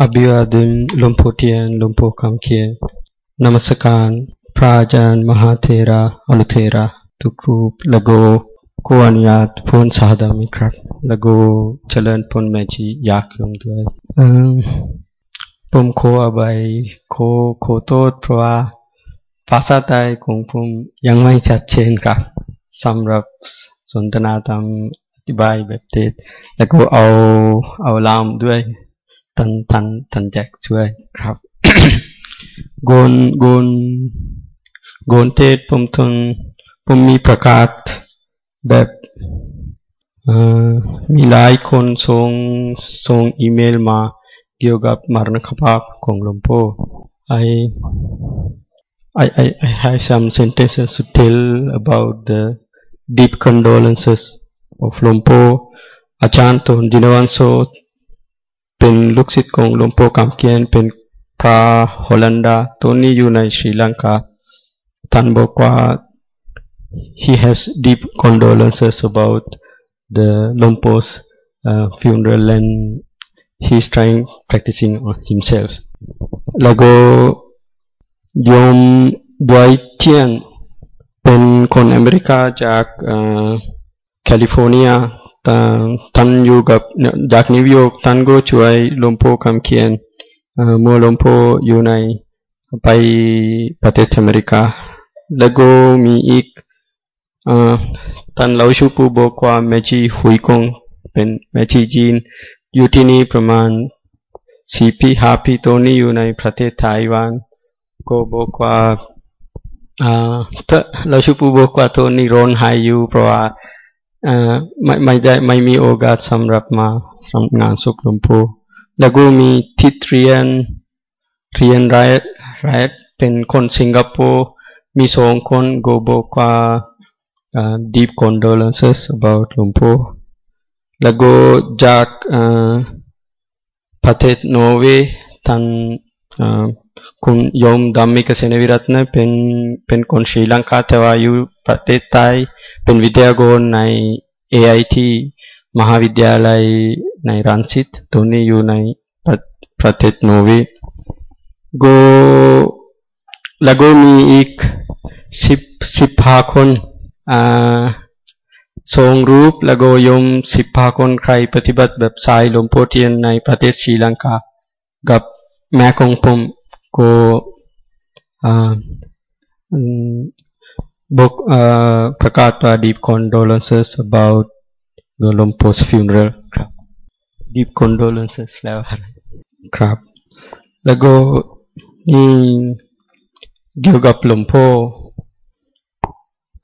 อภิวาดินลมโพเทียนลมโพคำเคียนนมัสการพระอาจารย์มหาเทระอนุเทระทุกรูปและโกขออนุญาตพูนสาดามิครับและโกเจริญพลแม่ชียากลงด้วยผมขออภัยขอขอโทษเพราะว่าภาษาไทยของผมยังไม่ชัดเจนครับสำหรับสนทนาธรรมอธิบายแบบเด็ดแล้วก็เอาเอาลามด้วย ทันทันทันแจกช่วยครับโกนโกนโกนเทศผมทนผมมีประกาศแบบมีหลายคนส่งส่งอีเมลมาเกี่ยวกับมรณคภาพของหลวงพ่อ I I I I have some sentences to tell about the deep condolences of หลวงพ่ออาจารย์ตุนดินวันโซ เป็นลูกศิษย์ของหลวงพ่อคำเกียนเป็นพระฮอลันดาตัวนี้อยู่ในศรีลังกาท่านบอกว่า he has deep condolences about the Lompo's uh, funeral and he's trying practicing on himself แล้วก็โยมดวยเทียนเป็นคนอเมริกาจากแคลิฟอร์เนีย ท่านอยู่กับจากนิวยอร์กท่านก็ช่วยลมโพคำเขียนเมื่อลมโพอยู่ในไปประเทศอเมริกา แล้วก็มีอีกท่านเลาชูปูบอกว่าแม่ชีหุยกงเป็นแม่ชีจีนอยู่ที่นี่ประมาณสี่ปีห้าปีตัวนี้อยู่ในประเทศไต้หวันก็บอกว่าเราชูปูบอกว่าตัวนี้ร้อนหายอยู่เพราะว่า ไม่ไม่ได้ไม่มีโอกาสสำหรับมาสำงานสุขลมพูแล้วก็มีทิตเรียนเรียนไรไรเป็นคนสิงคโปร์มีสองคนโก็บกว่า deep condolences about ลมพูแล้วก็จากประเทศนอร์เวย์ท่านคุณยมดัมมิกเสนวิรัตน์เป็นเป็นคนศรีลังกาแต่ว่าอยู่ประเทศไทย เป็นวิทยากรใน AIT มหาวิทยาลัยในรังสิตตัวนี้อยู่ในประเทศนอร์เวย์ก็แล้วก็มีอีกสิบสิบห้าคนอ่าทรงรูปแล้วก็ยมสิบห้าคนใครปฏิบัติแบบสายลมโพเทียนในประเทศศรีลังกากับแม่ของผมก็ อ่าบอกประกาศว่า deep condolences about the Lompo's funeral ครับ deep condolences แล้วครับ แล้วก็นี่เกี่ยวกับหลวงพ่อ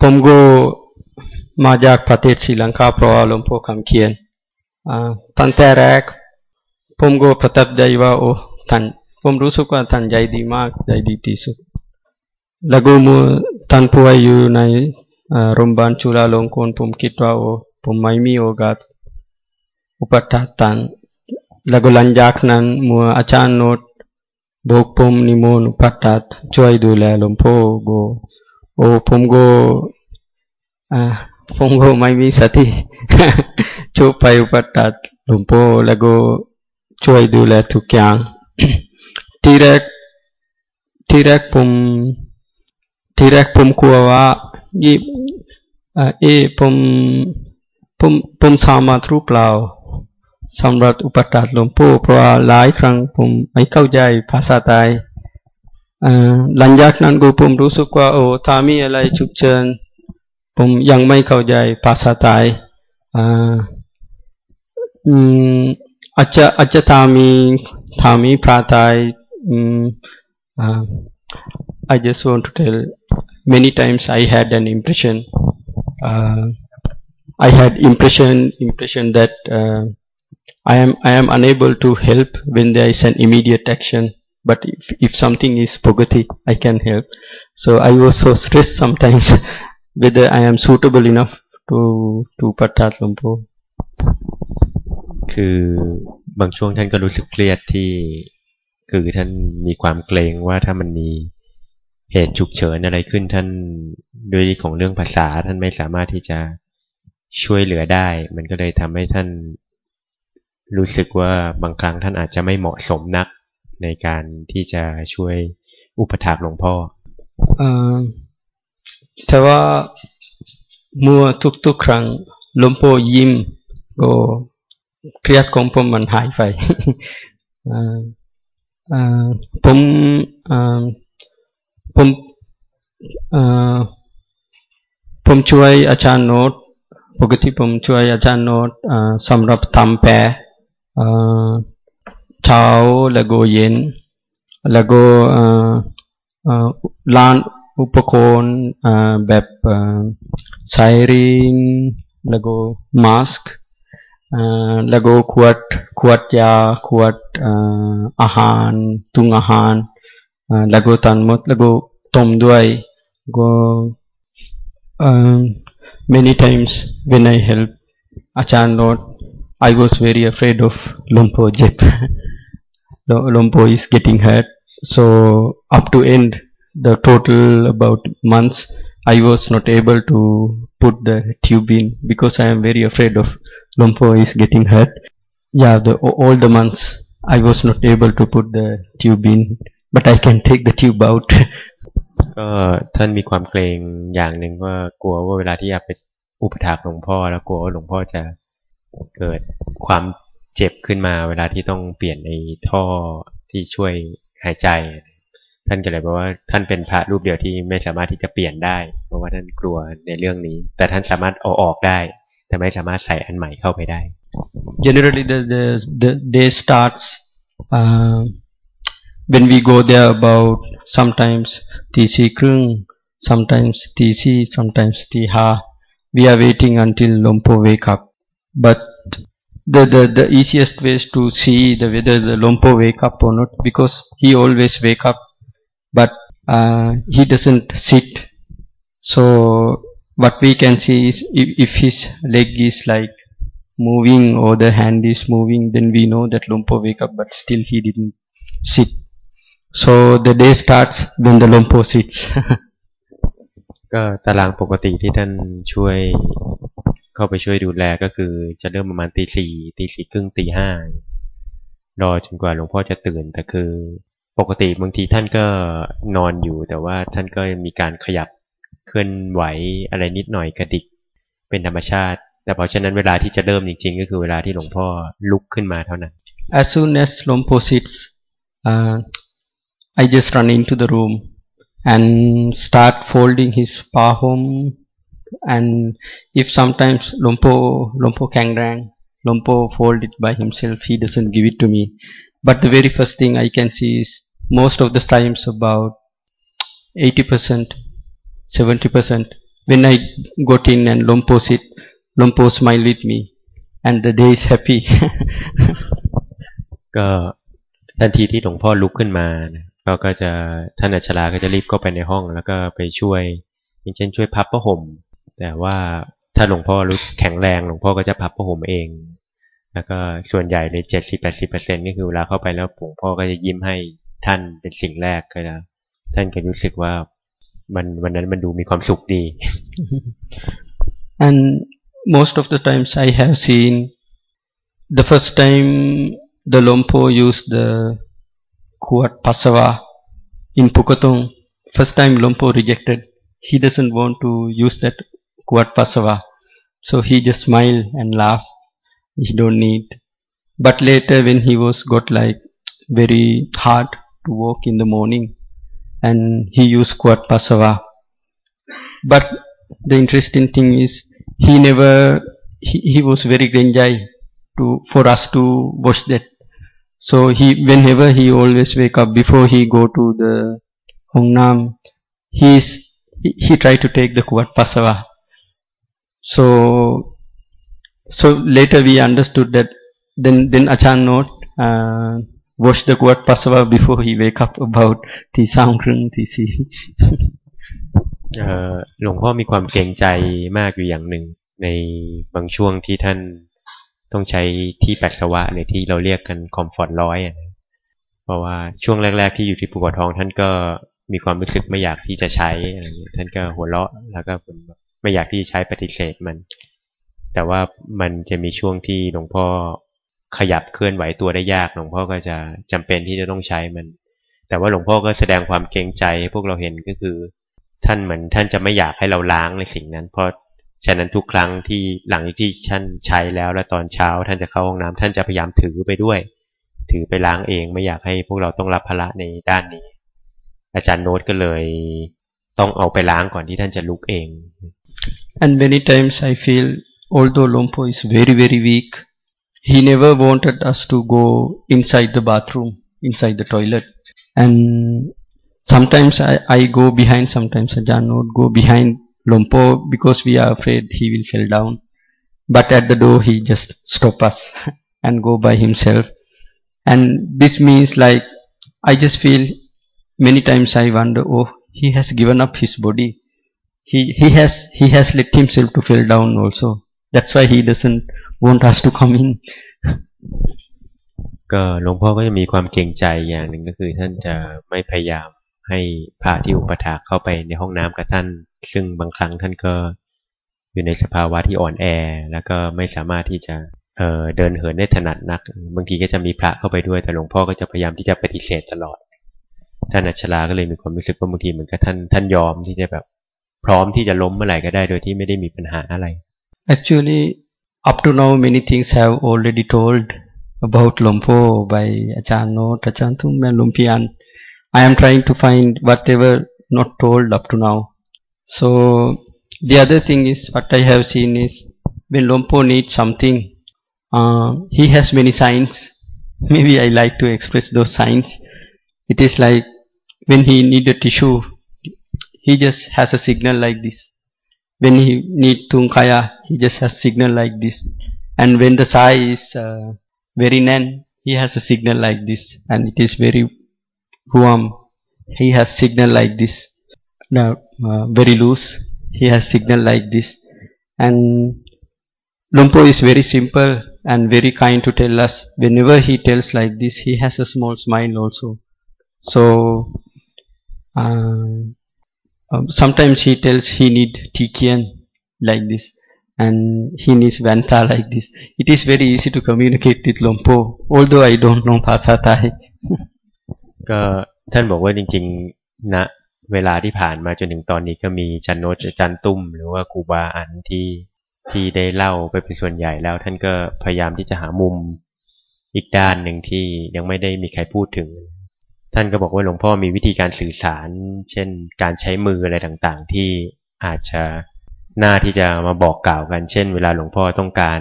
ผมก็มาจากประเทศศรีลังกาเพราะหลวงพ่อคำเขียนตั้งแต่แรกผมก็ประทับใจว่าโอ้ท่านผมรู้สึกว่าท่านใจดีมากใจดีที่สุดแล้วก็มือ ท่านผู้อายุในโรงพยาบาลจุฬาลงกรณ์ผมคิดว่าโอ้ผมไม่มีโอกาสอุปถัมภ์ท่านแล้วก็หลังจากนั้นเมื่ออาจารย์โนดบอกผมนิมนต์อุปถัมภ์ช่วยดูแลหลวงพ่อก็โอ้ผมก็อ่าผมก็ไม่มีสติช่วยไปอุปถัมภ์หลวงพ่อแล้วก็ช่วยดูแลทุกอย่างที่แรกที่แรกผม ทีแรกผมกลัวว่ายี่เอผมผมผมสามารถรู้เปล่าสำหรับอุปถัมภ์หลวงพ่อเพราะหลายครั้งผมไม่เข้าใจภาษาไทยหลังจากนั้นกูผมรู้สึกว่าโอ้ถ้ามีอะไรฉุกเฉินผมยังไม่เข้าใจภาษาไทยอาจจะอาจจะถามีถามีพระไทย I just want to tell many times I had an impression. Uh, I had impression impression that uh, I am I am unable to help when there is an immediate action. But if, if something is pogati, I can help. So I was so stressed sometimes whether I am suitable enough to to ปัตตาหลวงพ่อคือบางช่วงท่านก็รู้สึกเครียดที่คือท่านมีความเกรงว่าถ้ามันมี เหตุฉุกเฉินอะไรขึ้นท่านด้วยของเรื่องภาษาท่านไม่สามารถที่จะช่วยเหลือได้ มันก็เลยทำให้ท่านรู้สึกว่าบางครั้งท่านอาจจะไม่เหมาะสมนักในการที่จะช่วยอุปถากหลวงพ่ออแต่ว่าเมื่อทุกๆครั้งหลวงพ่อยิ้มก็เครียดของผมมันหายไปผม ผมผมช่วยอาจารย์โน้ตปกติผมช่วยอาจารย์โน้ตสำหรับทำแปรเช้าแล้วก็เย็น แล้วก็ลานอุปกรณ์แบบไซริงแล้วก็มาสก์แล้วก็ขวดขวดยาขวดอาหารตุงอาหาร Uh, lago Tomduai, go um, many times when I help Achan Lord, I was very afraid of Lumpo Jep. Lumpo is getting hurt. So up to end the total about months, I was not able to put the tube in because I am very afraid of Lumpo is getting hurt. Yeah, the, all the months I was not able to put the tube in but I can take the tube out. ก็ท่านมีความเกรงอย่างหนึ่งว่ากลัวว่าเวลาที่อยากไปอุปถากหลวงพ่อ แล้วกลัวว่าหลวงพ่อจะเกิดความเจ็บขึ้นมา เวลาที่ต้องเปลี่ยนในท่อที่ช่วยหายใจ ท่านก็เลยบอกว่าท่านเป็นพระรูปเดียวที่ไม่สามารถที่จะเปลี่ยนได้ เพราะว่าท่านกลัวในเรื่องนี้ แต่ท่านสามารถเอาออกได้ แต่ไม่สามารถใส่อันใหม่เข้าไปได้ Generally the the the day starts uh, when we go there about sometimes TC Krung, sometimes TC, sometimes Tiha, we are waiting until Lompo wake up. But the, the, the easiest way is to see the whether the Lompo wake up or not because he always wake up but uh, he doesn't sit. So what we can see is if, if his leg is like moving or the hand is moving then we know that Lompo wake up but still he didn't sit So the day starts when the Lumpo sits. ก็ตารางปกติที่ท่านช่วยเข้าไปช่วยดูแลก็คือจะเริ่มประมาณตีสี่ตีสี่ครึ่งตีห้ารอจนกว่าหลวงพ่อจะตื่น แต่คือปกติบางทีท่านก็นอนอยู่ แต่ว่าท่านก็มีการขยับเคลื่อนไหวอะไรนิดหน่อยกระดิกเป็นธรรมชาติ แต่เพราะฉะนั้นเวลาที่จะเริ่มจริงๆ ก็คือเวลาที่หลวงพ่อลุกขึ้นมาเท่านั้น As soon as Lompo sits uh, I just run into the room and start folding his palm and if sometimes Lompo Lompo Kangrang Lompo fold it by himself he doesn't give it to me but the very first thing I can see is most of the times about 80%, 70%. When I got in and Lompo sit, Lompo smile with me and the day is happy. ก็ทันทีที่หลวงพ่อลุกขึ้นมา ก็ก็จะท่านอัชราก็จะรีบเข้าไปในห้อง แล้วก็ไปช่วย อย่างเช่นช่วยพับผ้าห่ม แต่ว่าถ้าหลวงพ่อรู้แข็งแรงหลวงพ่อก็จะพับผ้าห่มเอง แล้วก็ส่วนใหญ่ในเจ็ดสิบแปดสิบเปอร์เซ็นต์ก็คือเวลาเข้าไปแล้วหลวงพ่อก็จะยิ้มให้ท่านเป็นสิ่งแรกก็แล้วท่านก็รู้สึกว่ามันวันนั้นมันดูมีความสุขดี and most of the times I have seen the first time the Lompo used the Kuat Pasava in Pukatong first time Lompo rejected he doesn't want to use that Kuat Pasava so he just smile and laugh he don't need but later when he was got like very hard to walk in the morning and he used quad pasava. But the interesting thing is he never, he, he was very grenjai to, for us to watch that. So he, whenever he always wake up before he go to the Hongnam, he's, he, he try to take the quad pasava. So, so later we understood that then, then Achan note, uh, wash the quad pasava before he wake up about ทีสามครึ่งทีสี่หลวงพ่อมีความเกรงใจมากอยู่อย่างหนึ่งในบางช่วงที่ท่าน ต้องใช้ที่ปัสสาวะหรือที่เราเรียกกันคอมฟอร์ตร้อยเพราะว่าช่วงแรก ๆ ที่อยู่ที่ภูกระทอง ท่านก็มีความรู้สึกไม่อยากที่จะใช้อะไรอย่างนี้ท่านก็หัวเราะแล้วก็ไม่อยากที่จะใช้ปฏิเสธมัน แต่ว่ามันจะมีช่วงที่หลวงพ่อขยับเคลื่อนไหวตัวได้ยากหลวงพ่อก็จะจำเป็นที่จะต้องใช้มัน แต่ว่าหลวงพ่อก็แสดงความเกรงใจให้พวกเราเห็นก็คือ ท่านเหมือนท่านจะไม่อยากให้เราล้างในสิ่งนั้น เพราะ ฉะนั้นทุกครั้งที่หลังที่ท่านใช้แล้วแล้วตอนเช้าท่านจะเข้าห้องน้ำท่านจะพยายามถือไปด้วย ถือไปล้างเองไม่อยากให้พวกเราต้องรับภาระในด้านนี้ อาจารย์โน้ตก็เลยต้องเอาไปล้างก่อนที่ท่านจะลุกเอง and many times I feel although Lompo is very very weak he never wanted us to go inside the bathroom inside the toilet and sometimes I, I go behind sometimes Ajahn Note go behind Lompo because we are afraid he will fall down but at the door he just stop us and go by himself and this means like I just feel many times I wonder oh he has given up his body he he has he has let himself to fall down also that's why he doesn't want us to come in ก็หลวงพ่อก็จะมีความเกรงใจอย่างหนึ่งก็คือท่านจะไม่พยายามให้พระที่อุปถากเข้าไปในห้องน้ำกับท่าน ซึ่งบางครั้งท่านก็อยู่ในสภาวะที่อ่อนแอ แล้วก็ไม่สามารถที่จะเเดินเหินได้ถนัดนัก บางทีก็จะมีพระเข้าไปด้วย แต่หลวงพ่อก็จะพยายามที่จะปฏิเสธตลอด ท่านอัชลาก็เลยมีความรู้สึกว่าบางทีเหมือนกับท่านท่านยอมที่จะแบบพร้อมที่จะล้มเมื่อไหร่ก็ได้โดยที่ไม่ได้มีปัญหาอะไร Actually up to now many things have already told about Lompo by Ajahn Not, Ajahn Tum and Lumpian. I am trying to find whatever not told up to now. So the other thing is what I have seen is when Lompo needs something, uh, he has many signs. Maybe I like to express those signs. It is like when he need a tissue, he just has a signal like this. When he need Tunkaya, he just has signal like this. And when the sai is uh, very nan, he has a signal like this. And it is very warm. He has signal like this Now, uh, very loose. He has signal like this. And Lumpo is very simple and very kind to tell us. Whenever he tells like this, he has a small smile also. So, uh, um, sometimes he tells he need Tikian like this and he needs Vanta like this. It is very easy to communicate with Lompo, although I don't knowภาษาไทย ก็ท่านบอกว่าจริงๆณนะ เวลาที่ผ่านมาจนถึงตอนนี้ก็มีจันโนจันตุ้ม หรือว่าครูบาอันที่ที่ได้เล่าไปเป็นส่วนใหญ่แล้ว ท่านก็พยายามที่จะหามุมอีกด้านหนึ่งที่ยังไม่ได้มีใครพูดถึง ท่านก็บอกว่าหลวงพ่อมีวิธีการสื่อสาร เช่น การใช้มืออะไรต่างๆ ที่อาจจะหน้าที่จะมาบอกกล่าวกัน เช่น เวลาหลวงพ่อต้องการ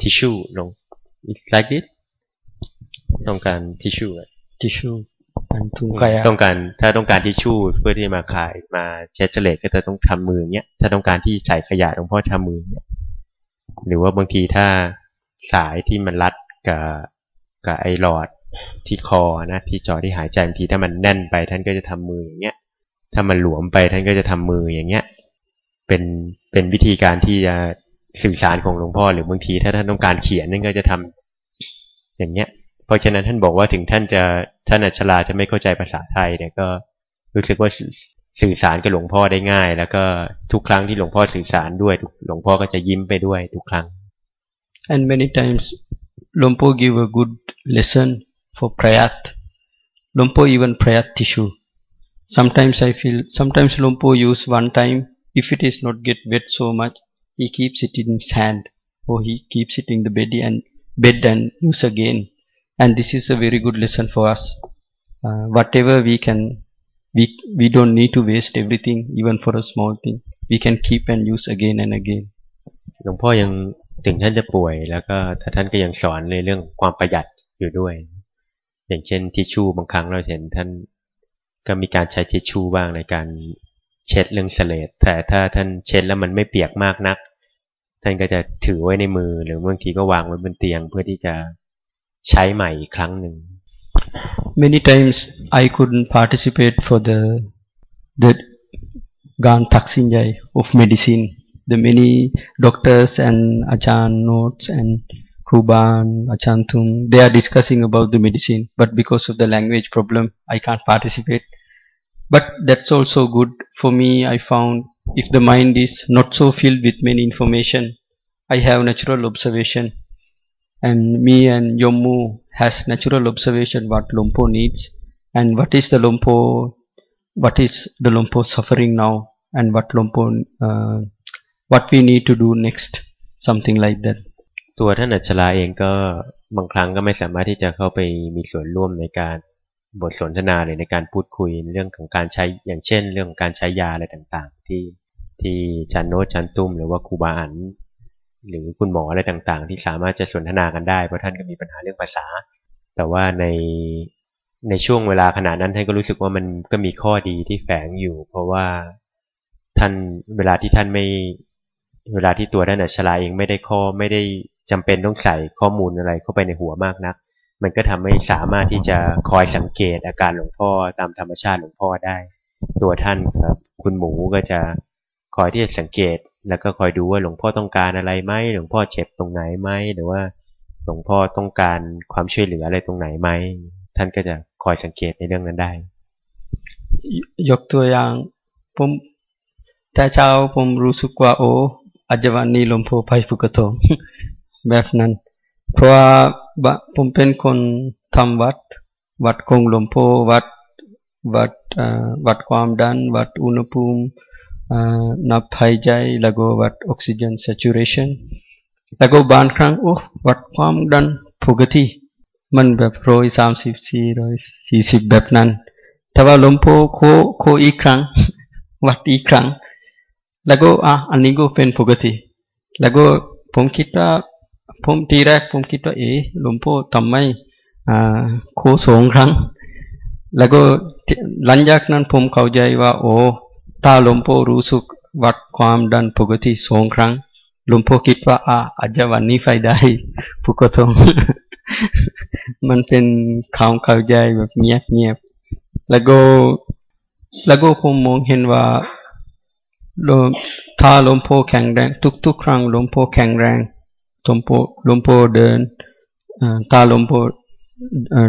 ทิชชู่ลง like this ต้องการทิชชู่ tissue and Tunkaya ต้องการถ้าต้องการทิชชู่เพื่อที่มาขายมาเช็ดเฉลตก็จะต้องทำมือเนี้ยถ้าต้องการที่ใส่ขยะหลวงพ่อทำมือเนี้ยหรือว่าบางทีถ้าสายที่มันรัดกับกับไอหลอดที่คอนะที่จอที่หายใจบางทีถ้ามันแน่นไปท่านก็จะทำมืออย่างเงี้ย ถ้ามันหลวมไปท่านก็จะทำมืออย่างเงี้ย เป็นเป็นวิธีการที่จะสื่อสารของหลวงพ่อหรือบางทีถ้าท่านต้องการเขียนนั่นก็จะทำอย่างเงี้ย เพราะฉะนั้นท่านบอกว่าถึงท่านจะท่านอัชลาจะไม่เข้าใจภาษาไทยเนี่ยก็รู้สึกว่าสื่อสารกับหลวงพ่อได้ง่าย แล้วก็ทุกครั้งที่หลวงพ่อสื่อสารด้วยหลวงพ่อก็จะยิ้มไปด้วยทุกครั้ง and many times Lompo give a good lesson for prayat. Lompo even prayat tissue. Sometimes I feel, sometimes Lompo use one time, if it is not get wet so much, he keeps it in his hand, or he keeps it in the bed and bed and use again. And this is a very good lesson for us. Uh, whatever we can, we we don't need to waste everything, even for a small thing. We can keep and use again and again. หลวงพ่อยังถึงท่านจะป่วยแล้วก็ถ้าท่านก็ยังสอนในเรื่องความประหยัดอยู่ด้วย อย่างเช่นทิชชู่บางครั้งเราเห็นท่านก็มีการใช้ทิชชู่บ้างในการเช็ดเรื่องเสลดแต่ถ้าท่านเช็ดแล้วมันไม่เปียกมากนัก ท่านก็จะถือไว้ในมือหรือบางทีก็วางไว้บนเตียงเพื่อที่จะ ใช้ใหม่อีกครั้งหนึ่ง Many times I couldn't participate for the the Gan Taksinjai of medicine. The many doctors and Achan notes and Kuban, Achantum, they are discussing about the medicine, but because of the language problem, I can't participate. But that's also good for me. I found if the mind is not so filled with many information, I have natural observation And me and Yomu has natural observation what Lompo needs and what is the Lompo, what is the Lompo suffering now and what Lompo, uh, what we need to do next, something like that. ตัวท่านอัจฉราเองก็บางครั้งก็ไม่สามารถที่จะเข้าไปมีส่วนร่วมในการบทสนทนาหรือในการพูดคุยเรื่องของการใช้อย่างเช่น เรื่องของการใช้ยาอะไรต่างๆ ที่ที่จันโนจันตุ้มหรือว่าครูบาอัน หรือคุณหมออะไรต่างๆ ที่สามารถจะสนทนากันได้เพราะท่านก็มีปัญหาเรื่องภาษา แต่ว่าในในช่วงเวลาขณะนั้นท่านก็รู้สึกว่ามันก็มีข้อดีที่แฝงอยู่ เพราะว่าท่านเวลาที่ท่านไม่เวลาที่ตัวท่านอัชลาเองไม่ได้ข้อไม่ได้จำเป็นต้องใส่ข้อมูลอะไรเข้าไปในหัวมากนัก มันก็ทำให้สามารถที่จะคอยสังเกตอาการหลวงพ่อตามธรรมชาติหลวงพ่อได้ ตัวท่านครับ คุณหมูก็จะคอยที่จะสังเกต แล้วก็คอยดูว่าหลวงพ่อต้องการอะไรไหมหลวงพ่อเจ็บตรงไหนไหมหรือว่าหลวงพ่อต้องการความช่วยเหลืออะไรตรงไหนไหมท่านก็จะคอยสังเกตในเรื่องนั้นได้ ยกตัวอย่างผมแต่เช้าผมรู้สึกว่าโอ้อาจจะวันนี้หลวงพ่อไปฟุกโตแบบนั้น เพราะว่าผมเป็นคนทำวัด วัดคงหลวงพ่อวัดวัดวัดความดัน วัดอุณหภูมิ นับหายใจแล้วก็วัดออกซิเจน saturation แล้วก็บางครั้งโอ้วัดความดันปกติมันแบบร้อยสามสิบสี่ร้อยสี่สิบแบบนั้น แต่ว่าหลวงพ่อโคโคอีกครั้ง วัดอีกครั้ง แล้วก็อะอันนี้ก็เป็นปกติ แล้วก็ผมคิดว่าผมทีแรกผมคิดว่าเอ๋หลวงพ่อทำไมอ่าโคสองครั้ง แล้วก็หลังจากนั้นผมเข้าใจว่า โอ้ ถ้าหลวงพ่อรู้สึกวัดความดันปกติสองครั้งหลวงพ่อคิดว่าอะอาจจะวันนี้ไฟได้ปกติมันเป็นข่าวข้าวใจแบบเงียบเงียบแล้วก็แล้วก็ผมมองเห็นว่าลมถ้าลมโพแข็งแรง ทุกๆครั้งลมโพแข็งแรงลมโพลมโพเดินถ้าลมโพ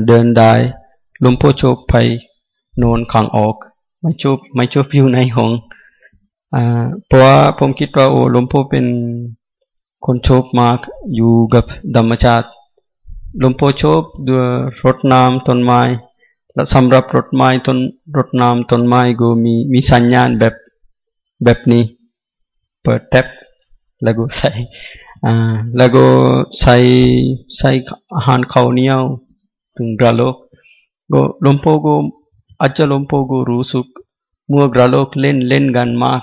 เดินได้ลมโพชอบไปนอนขังออก ไม่ชอบไม่ชอบอยู่ในห้องเพราะว่าผมคิดว่าโอ้ลมโพเป็นคนชอบมากอยู่กับธรรมชาติลมโพชอบด้วยรดน้ำต้นไม้และสำหรับรดไม้ต้นรดน้ำต้นไม้ก็มีมีสัญญาณแบบแบบนี้เปิดแท็บแล้วก็ใส่อ่าแล้วก็ใส่ใส่อาหารข้าวเหนียวถึงกระโหลกก็ลมโพก็อาจจะลมโพก็ รู้สึกมัวกระโลกเล่นเล่นกันมาก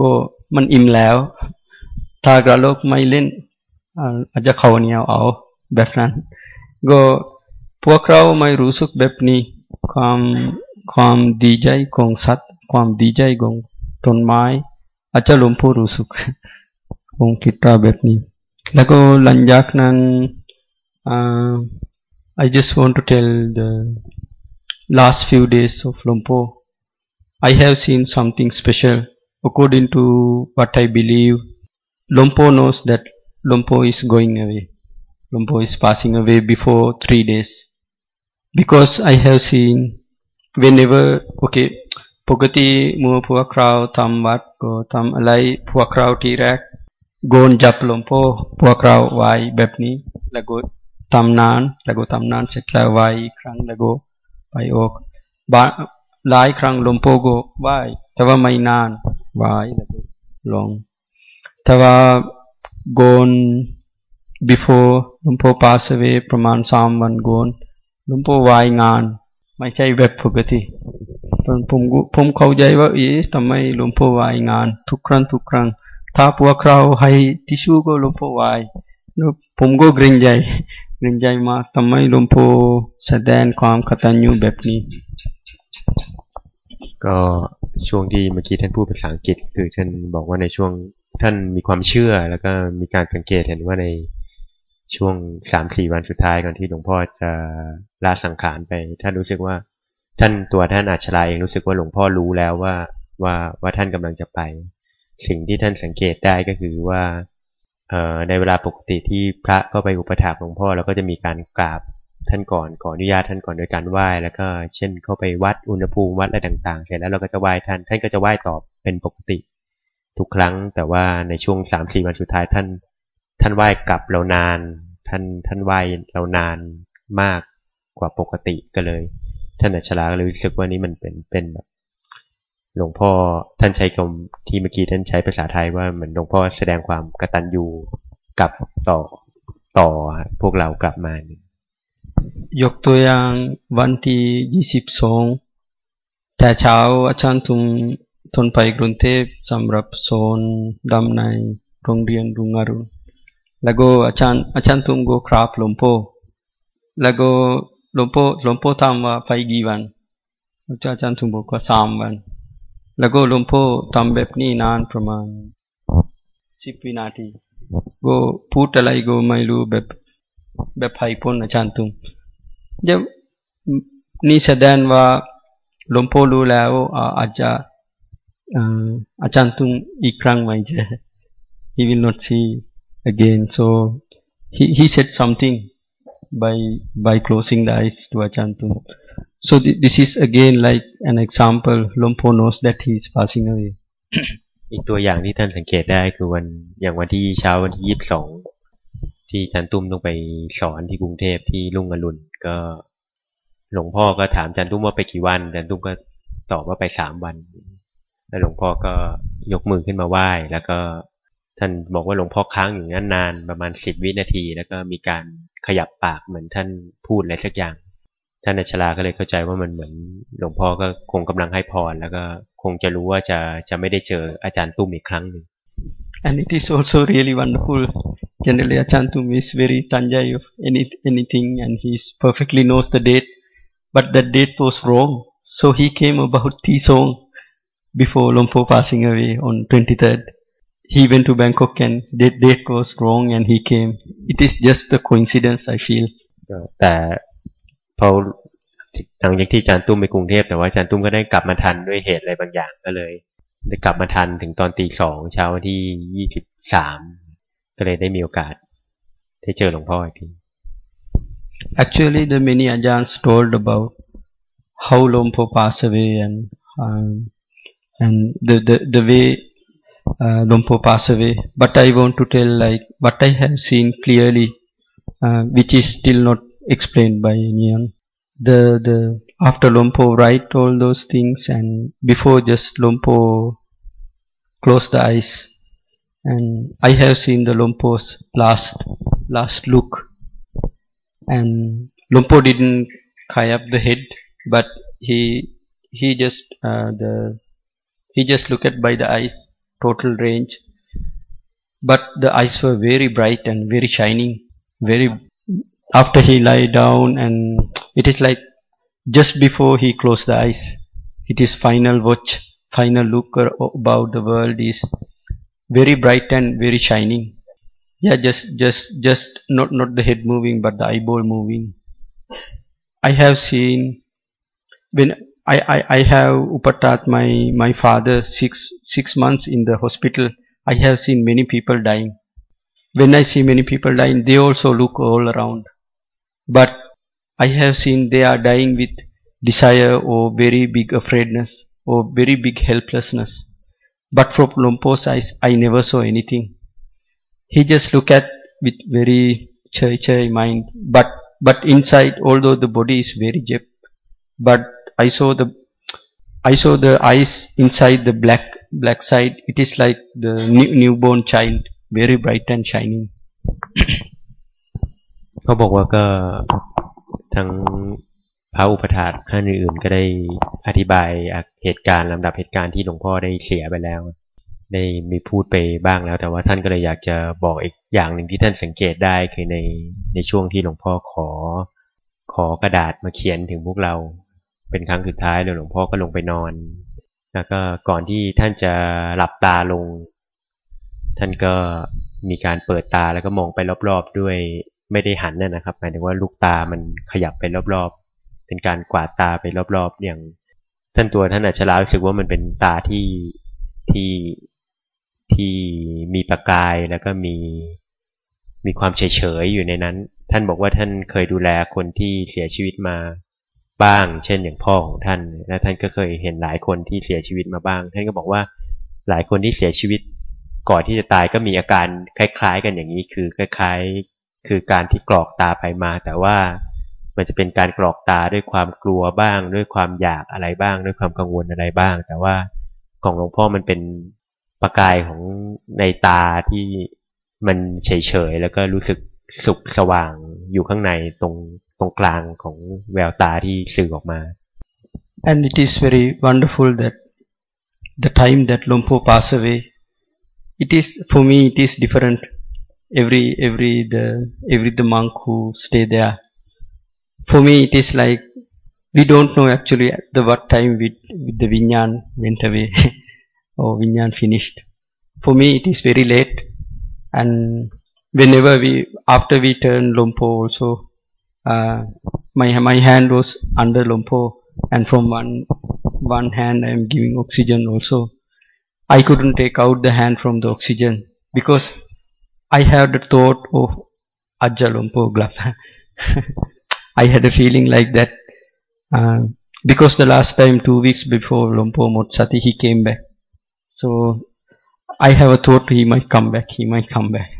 ก็มันอิ่มแล้วถ้ากระโลกไม่เล่นอาจจะเข้าเหนียวเอาแบบนั้นก็พวกเราไม่รู้สึกแบบนี้ความความดีใจของสัตว์ความดีใจของต้นไม้อาจจะหลวงพ่อรู้สึกคงคิดว่าแบบนี้แล้วก็หลังจากนั้น uh, I just want to tell the last few days of Lumpo I have seen something special according to what I believe Lumpo knows that Lumpo is going away Lumpo is passing away before three days because I have seen whenever okay ปกติเมื่อพวกเราทำวัดก็ทำอะไรพวกเราที่แรกโกนจับลมโพพวกเราไว้แบบนี้แล้วก็ทำนานแล้วก็ทำนานเสร็จแล้วไว้อีกครั้งแล้วก็ ไปออกบาหลายครั้งลมโพก็ไว้แต่ว่าไม่นานไว้แล้วก็ลงแต่ว่าโกน before ลมโพ pass away ประมาณสามวันโกนลมโพไว้งาน ไม่ใช่แบบปกติผมผมเข้าใจว่าเอ๊ะทำไมลวงพ่อวายงาน ทุกครั้งทุกครั้งถ้าพวกเราให้ทิชชู่ก็ลวงพ่อวายผมก็เกรงใจ รงใจมาทำไมหลวงพ่อแสดงความกตัญญูแบบนี้ ก็ช่วงที่เมื่อกี้ท่านพูดภาษาอังกฤษ คือท่านบอกว่าในช่วงท่านมีความเชื่อ แล้วก็มีการสังเกตเห็นว่าในช่วงสามสี่วันสุดท้ายก่อนที่หลวงพ่อจะลาสังขารไปท่านรู้สึกว่า ท่านตัวท่านอาชลาเองรู้สึกว่าหลวงพ่อรู้แล้วว่าว่าว่าท่านกำลังจะไป สิ่งที่ท่านสังเกตได้ก็คือว่า ในเวลาปกติที่พระเข้าไปอุปถัมภ์หลวงพ่อเราก็จะมีการกราบท่านก่อนขออนุญาตท่านก่อนโดยการไหว้แล้วก็เช่นเข้าไปวัดอุณหภูมิวัดอะไรต่างๆ เสร็จแล้วเราก็จะไหว้ท่านท่านก็จะไหว้ตอบเป็นปกติ ทุกครั้งแต่ว่าในช่วงสามสี่วันสุดท้ายท่าน ท่านไหว้กลับเรานาน ท่านท่านไหว้เรานานมากกว่าปกติก็เลย ท่านอัชราก็เลยรู้สึกว่านี่มันเป็นเป็นแบบ หลวงพ่อท่านใช้คำที่เมื่อกี้ท่านใช้ภาษาไทยว่าเหมือนหลวงพ่อแสดงความกตัญญูกับต่อต่อพวกเรากลับมายกตัวอย่างวันที่ยี่สิบสองแต่เช้าอาจารย์ทุมทนไปกรุงเทพสำหรับโซนดำในโรงเรียนรุงอรุณแล้วก็อาจารย์อาจารย์ทุมก็คราบหลวงพ่อแล้วก็หลวงพ่อหลวงพ่อถามว่าไปกี่วันอาจารย์ทุมบอกว่าสามวัน แล้วก็หลวงพ่อทำแบบนี้นานประมาณสิบวินาทีก็พูดอะไรก็ไม่รู้แบบแบบไพ่พ้นอาจารย์ตุงเดี๋ยวนี่แสดงว่าหลวงพ่อรู้แล้วอาจจะอาจารย์ตุงอีกครั้งไม่ใช่ he will not see again so he he said something by by closing the eyes to Achantum. So th this is again like an example. Lompo knows that he is passing away. อีกตัวอย่างที่ท่านสังเกตได้คือวันอย่างวันที่เช้าวันที่ยี่สิบสองที่จันตุ้มต้องไปสอนที่กรุงเทพที่ลุงอรุณก็หลวงพ่อก็ถามจันตุ้มว่าไปกี่วันจันตุ้มก็ตอบว่าไปสามวัน แล้วหลวงพ่อก็ยกมือขึ้นมาไหว้ แล้วก็ท่านบอกว่าหลวงพ่อค้างอยู่นั้นนานประมาณสิบวินาที แล้วก็มีการขยับปากเหมือนท่านพูดอะไรสักอย่าง ท่านอัชราก็เลยเข้าใจว่ามันเหมือนหลวงพ่อก็คงกำลังให้พร แล้วก็คงจะรู้ว่าจะจะไม่ได้เจออาจารย์ตุ้มอีกครั้งหนึ่ง and it is also really wonderful generally Achantum is very tanjai of any anything and he perfectly knows the date but the date was wrong so he came about Tisong before Lompo passing away on 23rd he went to Bangkok and the date was wrong and he came it is just a coincidence I feel แต่ พอหลังจากที่อาจารย์ตุ้มไปกรุงเทพแต่ว่าอาจารย์ตุ้มก็ได้กลับมาทันด้วยเหตุอะไรบางอย่างก็เลย ได้กลับมาทันถึงตอนตีสองเช้าที่ยี่สิบสามก็เลยได้มีโอกาสได้เจอหลวงพ่ออีกที Actually, the many ajahns told about how Lompo passed away and um, and the the the way uh, Lompo passed away. But I want to tell like what I have seen clearly, uh, which is still not explained by anyone. The the after Lompo write all those things and before just Lompo close the eyes. And I have seen the Lompo's last last look. And Lompo didn't high up the head but he he just uh, the he just looked at by the eyes total range. But the eyes were very bright and very shining very after he lie down and it is like just before he closed the eyes it is final watch final look about the world is very bright and very shining. Yeah just just just not not the head moving but the eyeball moving. I have seen when i i, I have upatat my my father six six months in the hospital i have seen many people dying. When i see many people dying they also look all around but i have seen they are dying with desire or very big afraidness or very big helplessness. But from Lompo's eyes I never saw anything. He just look at with very chai chai mind. But but inside although the body is very jet but I saw the I saw the eyes inside the black black side. It is like the new, newborn child very bright and shining เขาบอกว่าก็ทั้งพระอุปถาท่านอื่นๆก็ได้อธิบายเหตุการณ์ลำดับเหตุการณ์ที่หลวงพ่อได้เสียไปแล้ว ได้มีพูดไปบ้างแล้ว แต่ว่าท่านก็เลยอยากจะบอกอีกอย่างหนึ่งที่ท่านสังเกตได้คือในในช่วงที่หลวงพ่อขอ ขอกระดาษมาเขียนถึงพวกเรา เป็นครั้งสุดท้ายแล้วหลวงพ่อก็ลงไปนอน แล้วก็ก่อนที่ท่านจะหลับตาลง ท่านก็มีการเปิดตาแล้วก็มองไปรอบๆด้วย ไม่ได้หันน่นะครับหมายถึงว่าลูกตามันขยับไปรอบๆ เป็นการกวาดตาไปรอบๆอย่างท่านตัวท่านอาจจะรู้สึกว่ามันเป็นตาที่ที่ที่มีประกายแล้วก็มีมีความเฉยๆอยู่ในนั้น ท่านบอกว่าท่านเคยดูแลคนที่เสียชีวิตมาบ้าง เช่นอย่างพ่อของท่าน และท่านก็เคยเห็นหลายคนที่เสียชีวิตมาบ้าง ท่านก็บอกว่าหลายคนที่เสียชีวิตก่อนที่จะตายก็มีอาการคล้าย ๆ กันอย่างนี้คือคล้าย คือการที่กรอกตาไปมา แต่ว่ามันจะเป็นการกรอกตาด้วยความกลัวบ้าง ด้วยความอยากอะไรบ้าง ด้วยความกังวลอะไรบ้าง แต่ว่าของหลวงพ่อมันเป็นประกายของในตาที่มันเฉยๆแล้วก็รู้สึกสุขสว่างอยู่ข้างในตรงตรงกลางของแววตาที่สื่อออกมา and it is very wonderful that the time that Lumpo passed away it is for me it is different every every the every the monk who stay there. For me it is like we don't know actually at the what time with, with the vinyan went away or vinyan finished. For me it is very late. And whenever we after we turn Lumpo also uh, my my hand was under Lumpo and from one one hand I am giving oxygen also. I couldn't take out the hand from the oxygen because I had the thought of Ajja Lumpo glove I had a feeling like that uh, because the last time two weeks before Lumpo Motsati he came back so I have a thought he might come back he might come back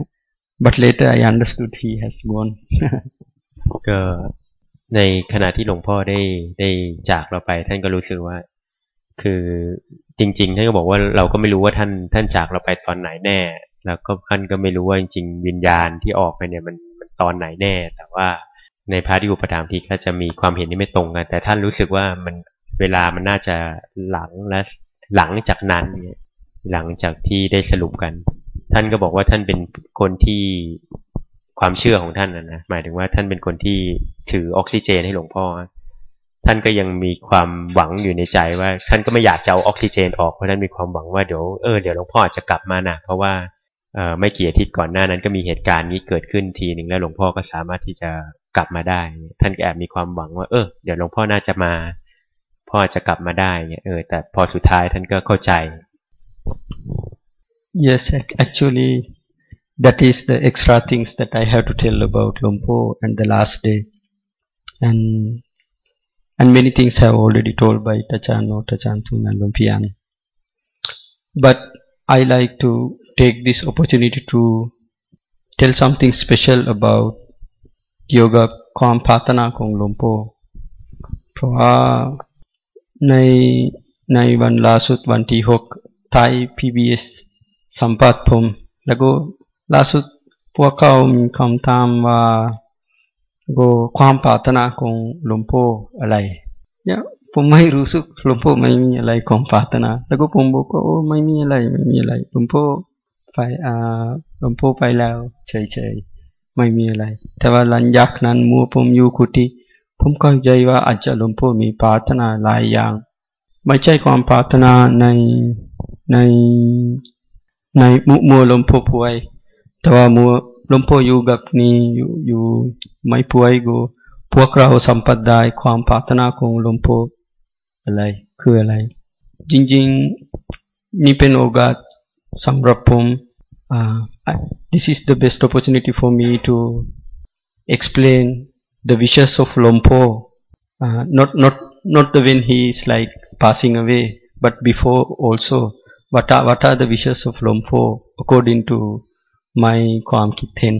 but later I understood he has gone ก็ในขณะที่หลวงพ่อได้ได้จากเราไป ท่านก็รู้สึกว่า คือจริง ๆ ท่านก็บอกว่าเราก็ไม่รู้ว่าท่านท่านจากเราไปตอนไหนแน่ แล้วก็ท่านก็ไม่รู้ว่าจริงๆวิญญาณที่ออกไปเนี่ยมันมันตอนไหนแน่ แต่ว่าในพระที่อุปถัมภ์ทีก็จะมีความเห็นที่ไม่ตรงกันแต่ท่านรู้สึกว่ามันเวลามันน่าจะหลังและหลังจากนั้นเนี่ยหลังจากที่ได้สรุปกัน ท่านก็บอกว่าท่านเป็นคนที่ความเชื่อของท่านนะนะหมายถึงว่าท่านเป็นคนที่ถือออกซิเจนให้หลวงพ่อ ท่านก็ยังมีความหวังอยู่ในใจว่า ท่านก็ไม่อยากจะเอาออกซิเจนออกเพราะท่านมีความหวังว่าเดี๋ยวเออเดี๋ยวหลวงพ่อจะกลับมานะเพราะว่า ไม่กี่อาทิตย์ก่อนหน้านั้นก็มีเหตุการณ์นี้เกิดขึ้นทีหนึ่งแล้วหลวงพ่อก็สามารถที่จะกลับมาได้ ท่านก็แอบมีความหวังว่า เออเดี๋ยวหลวงพ่อน่าจะมา พ่อจะกลับมาได้เนี่ยเออแต่พอสุดท้ายท่านก็เข้าใจ yes actually that is the extra things that I have to tell about Lumpo and the last day and and many things have already told by Tachano, Tachantun and Lumpian but I like to take this opportunity to tell something special about yoga ความพัฒนาของหลวงพ่อเพราะว่าในในวันล่าสุดวันที่หกไทย PBS สัมภาษณ์ผมแล้วก็ล่าสุดพวกเขามีคำถามว่าก็ความปรารถนาของหลวงพ่ออะไรเนี่ยผมไม่รู้สึกหลวงพ่อไม่มีอะไรของปรารถนา แล้วก็ผมบอกว่าโอ้ไม่มีอะไรไม่มีอะไรหลวงพ่อ ไปอาหลวงพ่อไปแล้วเฉยๆไม่มีอะไร แต่ว่าหลังจากนั้นมัวผมอยู่กุฏิผมเข้าใจว่าอาจจะหลวงพ่อมีปรารถนาหลายอย่าง ไม่ใช่ความปรารถนาในในในมุมัวหลวงพ่อป่วย แต่ว่ามัวหลวงพ่ออยู่กับนี้อยู่อยู่ไม่ป่วยก็พวกเราสัมผัสได้ความปรารถนาของหลวงพ่ออะไรคืออะไร จริงๆนี่เป็นโอกาส สำหรับผม uh, I, this is the best opportunity for me to explain the wishes of Lompo uh, not not not the when he is like passing away but before also what are what are the wishes of Lompo according to my ความคิดเห็น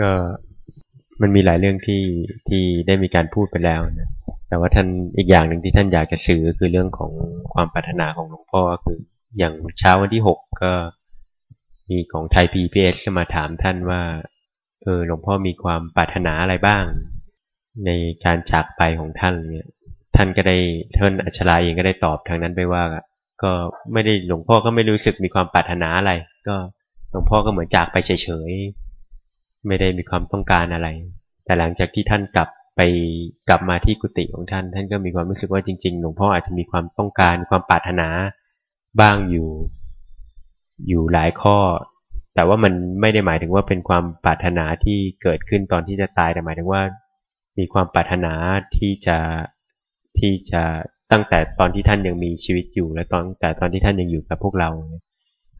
ก็มันมีหลายเรื่องที่ที่ได้มีการพูดไปแล้วนะแต่ว่าท่านอีกอย่างหนึ่งที่ท่านอยากจะสื่อคือเรื่องของความปรารถนาของหลวงพ่อคือ อย่างเช้าวันที่หกก็มีของไทยพีพีเอสมาถามท่านว่า เออหลวงพ่อมีความปรารถนาอะไรบ้าง ในการจากไปของท่านเนี่ยท่านก็ได้ท่านอัชราเองก็ได้ตอบทางนั้นไปว่า ก็ไม่ได้หลวงพ่อก็ไม่รู้สึกมีความปรารถนาอะไร ก็หลวงพ่อก็เหมือนจากไปเฉยๆไม่ได้มีความต้องการอะไร แต่หลังจากที่ท่านกลับไปกลับมาที่กุฏิของท่าน ท่านก็มีความรู้สึกว่าจริงๆ หลวงพ่ออาจจะมีความต้องการความปรารถนา บ้างอยู่ อยู่หลายข้อ แต่ว่ามันไม่ได้หมายถึงว่าเป็นความปรารถนาที่เกิดขึ้นตอนที่จะตายแต่หมายถึงว่า มีความปรารถนาที่จะที่จะตั้งแต่ตอนที่ท่านยังมีชีวิตอยู่ และตอนแต่ตอนที่ท่านยังอยู่กับพวกเรา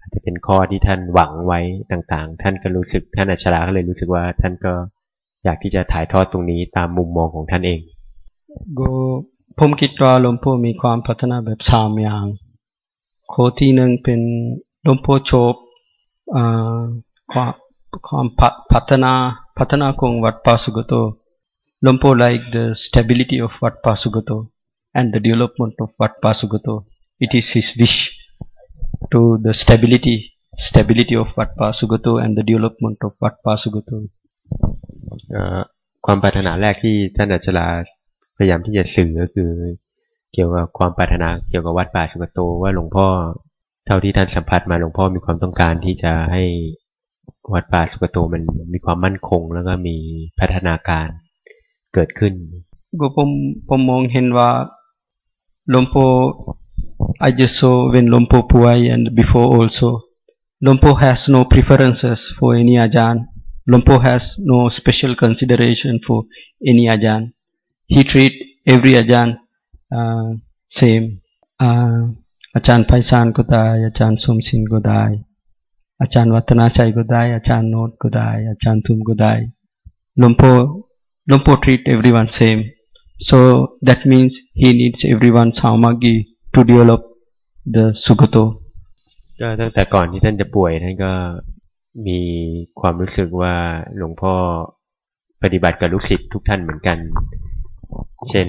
อาจจะเป็นข้อที่ท่านหวังไว้ต่างๆ ท่านก็รู้สึกท่านอัชราก็เลยรู้สึกว่าท่านก็อยากที่จะถ่ายทอดตรงนี้ตามมุมมองของท่านเองก็ผมคิดว่าหลวงพ่อมีความพัฒนาแบบสามอย่าง ข้อที่หนึ่งเป็นหลวงพ่อชอบความความพัฒนาพัฒนาของวัดป่าสุกโต Lompo like the stability of Wat Pasugato and the development of Wat Pasugato. It is his wish to the stability stability of Wat Pasugato and the development of Wat Pasugato. ความปรารถนาแรกที่ท่านอัจฉราพยายามที่จะสื่อก็คือ เกี่ยวกับความปรารถนาเกี่ยวกับวัดป่าสุกโตว่าหลวงพ่อเท่าที่ท่านสัมผัสมาหลวงพ่อมีความต้องการที่จะให้วัดป่าสุกโตมันมีความมั่นคง แล้วก็มีพัฒนาการเกิดขึ้น ก็ผมผมมองเห็นว่าหลวงพ่อ I just saw when Lompo Puai and before also Lompo has no preferences for any ajan Lompo has no special consideration for any ajan he treat every ajan uh, same uh, อาจารย์ไพศาลก็ได้ อาจารย์สมศินก็ได้ อาจารย์วัฒนาชัยก็ได้ อาจารย์โนดก็ได้ อาจารย์ทุมก็ได้หลวงพ่อ Lumpo treat everyone same. So that means he needs everyone samagi to develop the sugato. ก็ตั้งแต่ก่อนที่ท่านจะป่วยท่านก็มีความรู้สึกว่าหลวงพ่อปฏิบัติกับลูกศิษย์ทุกท่านเหมือนกัน เช่น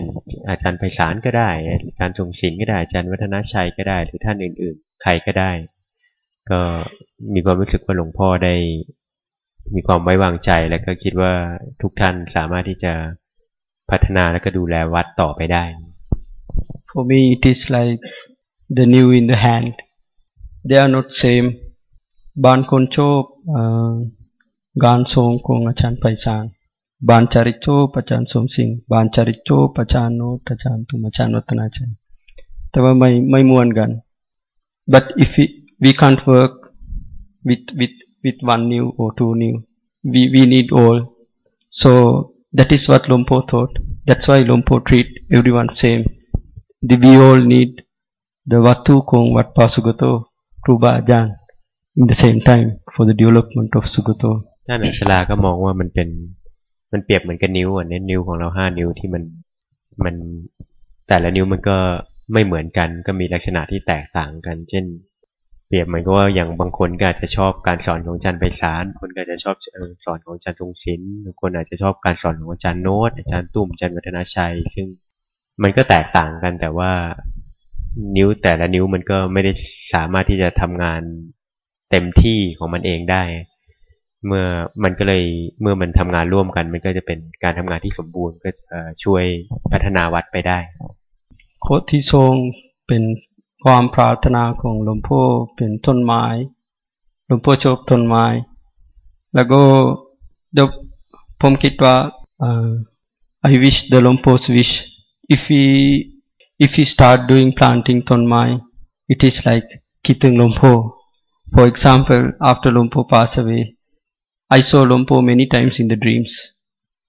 อาจารย์ไพศาลก็ได้ อาจารย์ทรงศิลป์ก็ได้ อาจารย์วัฒนชัยก็ได้ หรือท่านอื่น ๆ ใครก็ได้ ก็มีความรู้สึกว่าหลวงพ่อได้ มีความไว้วางใจ และก็คิดว่าทุกท่านสามารถที่จะพัฒนาและก็ดูแลวัดต่อไปได้ For me it is like the new in the hand they are not same บานคนชอบการทรงของอาจารย์ไพศาล บานจาริโจอาจารย์สมสิงบานจาริโจอาจารย์โนตอาจารย์ตุมอาจารย์วัฒนาชัยแต่ว่าไม่ไม่มวนกัน but if we, we can't work with with with one new or two new. We, we need all. So that is what Lompo thought. That's why Lompo treat everyone same. The, we all need the Vatu Kong Wat Pasugato Kruba Ajan in the same time for the development of Sugato. ท่านอัชลาก็มองว่ามันเป็น มันเปรียบเหมือนกับนิ้วอะเนี่ยนิ้วของเราห้านิ้วที่มันมันแต่ละนิ้วมันก็ไม่เหมือนกันก็มีลักษณะที่แตกต่างกัน เช่น เปรียบเหมือนกับว่าอย่างบางคนก็อาจจะชอบการสอนของอาจารย์ไพศาลคนก็จะชอบสอนของอาจารย์ทรงศิลป์บางคนอาจจะชอบการสอนของอาจารย์โน้ตอาจารย์ตุ้มอาจารย์วัฒนาชัย ซึ่งมันก็แตกต่างกันแต่ว่านิ้วแต่ละนิ้วมันก็ไม่ได้สามารถที่จะทำงานเต็มที่ของมันเองได้ เมื่อมันก็เลยเมื่อมันทำงานร่วมกัน มันก็จะเป็นการทำงานที่สมบูรณ์ก็ช่วยพัฒนาวัดไปได้ โคที่ทรงเป็นความปรารถนาของหลวงพ่อเป็นต้นไม้หลวงพ่อชอบต้นไม้ แล้วก็เดี๋ยวผมคิดว่า I wish the Lompo's wish if we if we start doing planting ต้นไม้ it is like Kitung Lompo for example after Lompo pass away I saw Lompo many times in the dreams.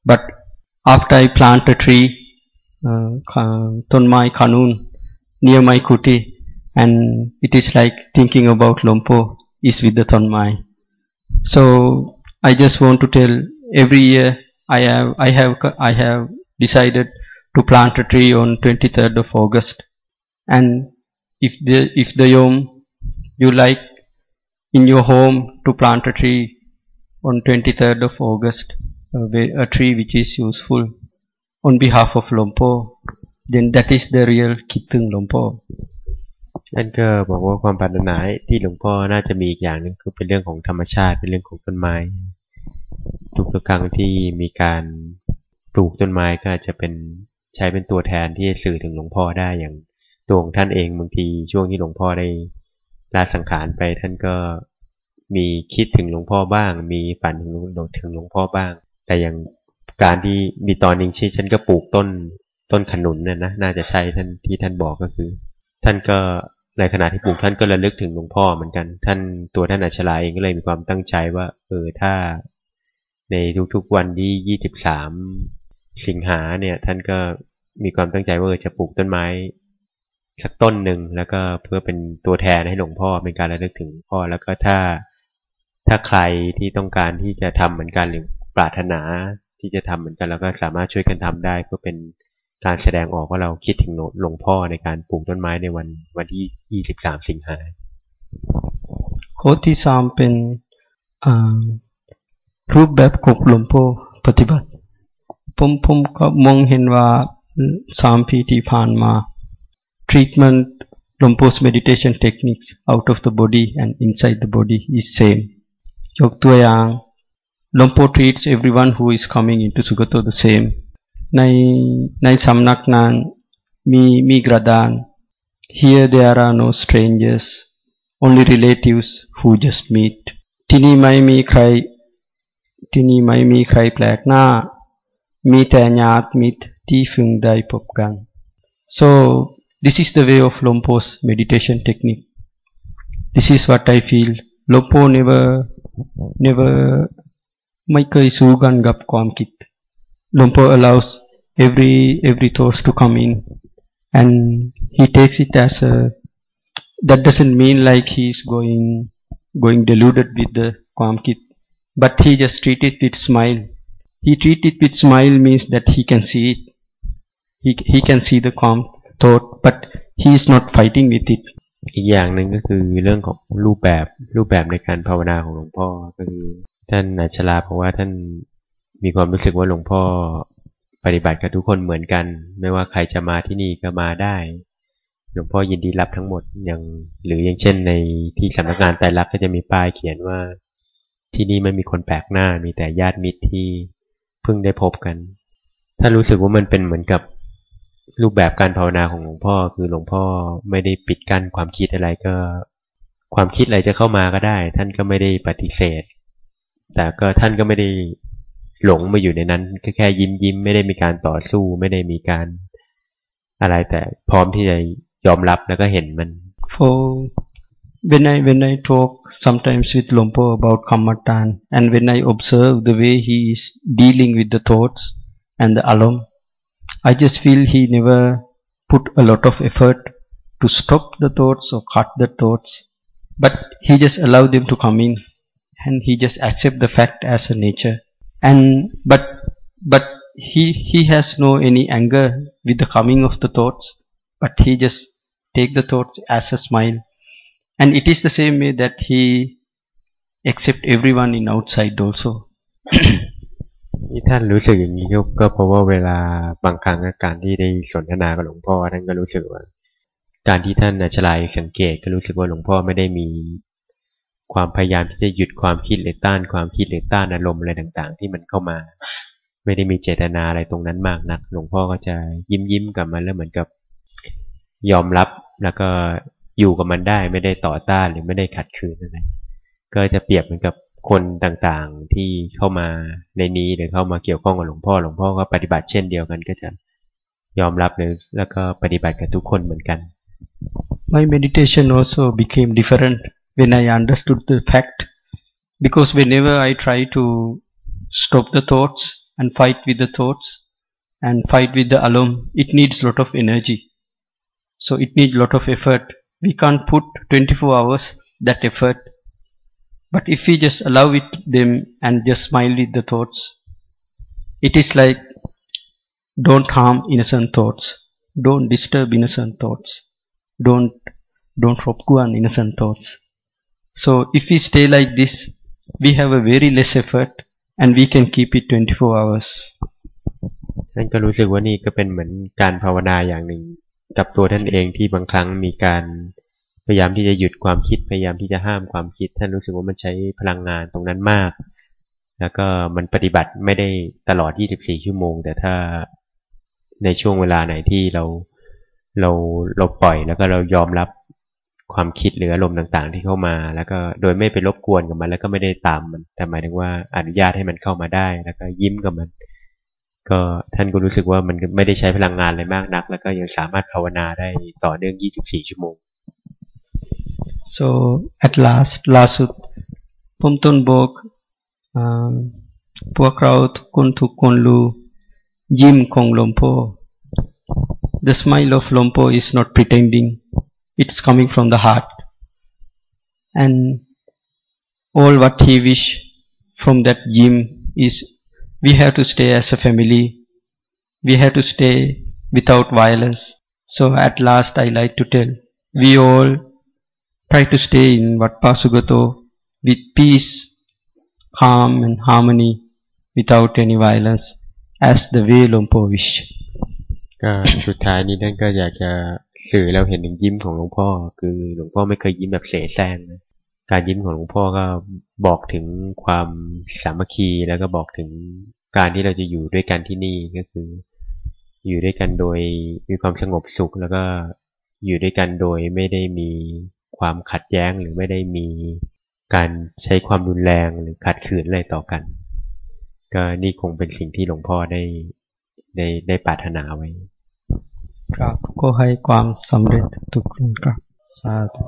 But after I plant a tree, uh, Kanun, near my kuti, and it is like thinking about Lompo is with the Tonmai. So I just want to tell every year I have I have I have decided to plant a tree on 23rd of August, and if the if the yom you like in your home to plant a tree on 23rd of August a, a tree which is useful on behalf of Lompo then that is the real Kitung Lompo นั่นก็บอกว่าความปรารถนาที่หลวงพ่อน่าจะมีอีกอย่างนึงคือเป็นเรื่องของธรรมชาติเป็นเรื่องของต้นไม้ ทุกทุกครั้งที่มีการปลูกต้นไม้ก็อาจจะเป็นใช้เป็นตัวแทนที่จะสื่อถึงหลวงพ่อได้อย่างตัวของท่านเองบางทีช่วงที่หลวงพ่อได้ลาสังขารไปท่านก็ มีคิดถึงหลวงพ่อบ้าง มีฝันถึงหลวงถึงหลวงพ่อบ้าง แต่อย่างการที่มีตอนนึงที่ฉันก็ปลูกต้นต้นขนุนน่ะนะน่าจะใช่ท่านที่ท่านบอกก็คือ ท่านก็ในขณะที่ปลูกท่านก็ระลึกถึงหลวงพ่อเหมือนกัน ท่านตัวท่านอัชลาเองก็เลยมีความตั้งใจว่า เออถ้า ในทุกๆวันที่ยี่สิบสามสิงหาเนี่ย ท่านก็มีความตั้งใจว่าจะปลูกต้นไม้สักต้นหนึ่งแล้วก็เพื่อเป็นตัวแทนให้หลวงพ่อเป็นการระลึกถึงพ่อแล้วก็ถ้า ถ้าใครที่ต้องการที่จะทำเหมือนกันหรือปรารถนาที่จะทำเหมือนกันแล้วก็สามารถช่วยกันทำได้เพื่อเป็นการแสดงออกว่าเราคิดถึงหลวงพ่อในการปลูกต้นไม้ในวันวันที่ 23 สิงหาโคที่สามเป็นรูปแบบของหลวงพ่อปฏิบัติ ผมผมก็มองเห็นว่าสามปีที่ผ่านมา treatment Lompo's meditation techniques out of the body and inside the body is same ยกตัวอย่าง Lompo treats everyone who is coming into Sugato the same ในในสำนักนั้นมีมีกระดาน here there are no strangers only relatives who just meet ที่นี่ไม่มีใครที่นี่ไม่มีใครแปลกหน้า มีแต่ญาติมิตรที่เพิ่งได้พบกัน so this is the way of Lompo's meditation technique this is what I feel Lompo never never ไม่เคยสู้กันกับความคิด Lompo allows every every thoughts to come in and he takes it as a that doesn't mean like he's going going deluded with theความคิดbut he just treat it with smile he treat it with smile means that he can see it he, he can see the calm thought but he is not fighting with it อีกอย่างหนึ่งก็คือเรื่องของรูปแบบรูปแบบในการภาวนาของหลวงพ่อก็คือท่านอาชลาเพราะว่าท่านมีความรู้สึกว่าหลวงพ่อปฏิบัติกับทุกคนเหมือนกัน ไม่ว่าใครจะมาที่นี่ก็มาได้ หลวงพ่อยินดีรับทั้งหมดอย่างหรืออย่างเช่นในที่สำนักงานไตรลักษณ์ก็จะมีป้ายเขียนว่า ที่นี่ไม่มีคนแปลกหน้ามีแต่ญาติมิตรที่เพิ่งได้พบกัน ถ้ารู้สึกว่ามันเป็นเหมือนกับ รูปแบบการภาวนาของหลวงพ่อ คือหลวงพ่อไม่ได้ปิดกั้นความคิดอะไรก็ ความคิดอะไรจะเข้ามาก็ได้ ท่านก็ไม่ได้ปฏิเสธ แต่ก็ท่านก็ไม่ได้หลงมาอยู่ในนั้นแค่แค่ยิ้มยิ้มไม่ได้มีการต่อสู้ไม่ได้มีการอะไรแต่พร้อมที่จะยอมรับแล้วก็เห็นมัน for when I when I talk sometimes with Lompo about Kamatan and when I observe the way he is dealing with the thoughts and the alum I just feel he never put a lot of effort to stop the thoughts or cut the thoughts. But he just allowed them to come in and he just accept the fact as a nature. And but but he he has no any anger with the coming of the thoughts but he just take the thoughts as a smile. And it is the same way that he accept everyone in outside also ที่ท่านรู้สึกอย่างนี้ก็เพราะว่าเวลาบางครั้งการที่ได้สนทนากับหลวงพ่อท่านก็รู้สึกว่า การที่ท่านฉลายสังเกตก็รู้สึกว่าหลวงพ่อไม่ได้มีความพยายามที่จะหยุดความคิดหรือต้านความคิดหรือต้านอารมณ์อะไรต่างๆ ที่มันเข้ามา ไม่ได้มีเจตนาอะไรตรงนั้นมากนัก หลวงพ่อก็จะยิ้มยิ้มกับมันแล้วเหมือนกับยอมรับแล้วก็อยู่กับมันได้ไม่ได้ต่อต้านหรือไม่ได้ขัดขืนอะไรก็จะเปรียบเหมือนกับ คนต่างๆที่เข้ามาในนี้หรือเข้ามาเกี่ยวข้องกับหลวงพ่อ หลวงพ่อก็ปฏิบัติเช่นเดียวกันก็จะยอมรับเลยแล้วก็ปฏิบัติกับทุกคนเหมือนกัน My meditation also became different when I understood the fact because whenever I try to stop the thoughts and fight with the thoughts and fight with the alum it needs lot of energy so it needs lot of effort we can't put 24 hours that effort but if we just allow it them and just smile with the thoughts it is like don't harm innocent thoughts don't disturb innocent thoughts don't don't on innocent thoughts so if we stay like this we have a very less effort and we can keep it 24 hours ท่านก็รู้สึกว่านี่ก็เป็นเหมือนการภาวนาอย่างหนึ่งกับตัวท่านเองที่บางครั้งมีการ พยายามที่จะหยุดความคิด พยายามที่จะห้ามความคิด ท่านรู้สึกว่ามันใช้พลังงานตรงนั้นมาก แล้วก็มันปฏิบัติไม่ได้ตลอด 24 ชั่วโมง แต่ถ้าในช่วงเวลาไหนที่เราเราเราปล่อยแล้วก็เรายอมรับความคิดหรืออารมณ์ต่างๆ ที่เข้ามา แล้วก็โดยไม่ไปรบกวนกับมัน แล้วก็ไม่ได้ตามมัน แต่หมายถึงว่าอนุญาตให้มันเข้ามาได้ แล้วก็ยิ้มกับมัน ก็ท่านก็รู้สึกว่ามันไม่ได้ใช้พลังงานอะไรมากนัก แล้วก็ยังสามารถภาวนาได้ต่อเนื่อง 24 ชั่วโมง so at last ล่าสุดผมต้นบอกพวกเราทุกคนทุกคนรู้ยิ้มของหลวงพ่อ the smile of Lompo is not pretending it's coming from the heart and all what he wish from that gym is we have to stay as a family we have to stay without violence so at last I like to tell we all try to stay in Vatpa Sugato with peace calm and harmony without any violence as the way Lompo wish ก็สุดท้ายนี้ท่านก็อยากจะสื่อเราเห็นถึงยิ้มของหลวงพ่อ คือหลวงพ่อไม่เคยยิ้มแบบเสแสร้งนะการยิ้มของหลวงพ่อก็บอกถึงความสามัคคีแล้วก็บอกถึงการที่เราจะอยู่ด้วยกันที่นี่ก็คือ อยู่ด้วยกันโดยมีความสงบสุขแล้วก็อยู่ด้วยกันโดยไม่ได้มี ความขัดแย้งหรือไม่ได้มีการใช้ความรุนแรงหรือขัดขืนอะไรต่อกัน ก็นี่คงเป็นสิ่งที่หลวงพ่อได้ได้ได้ปรารถนาไว้ ครับก็ให้ความสำเร็จทุกคนครับสาธุ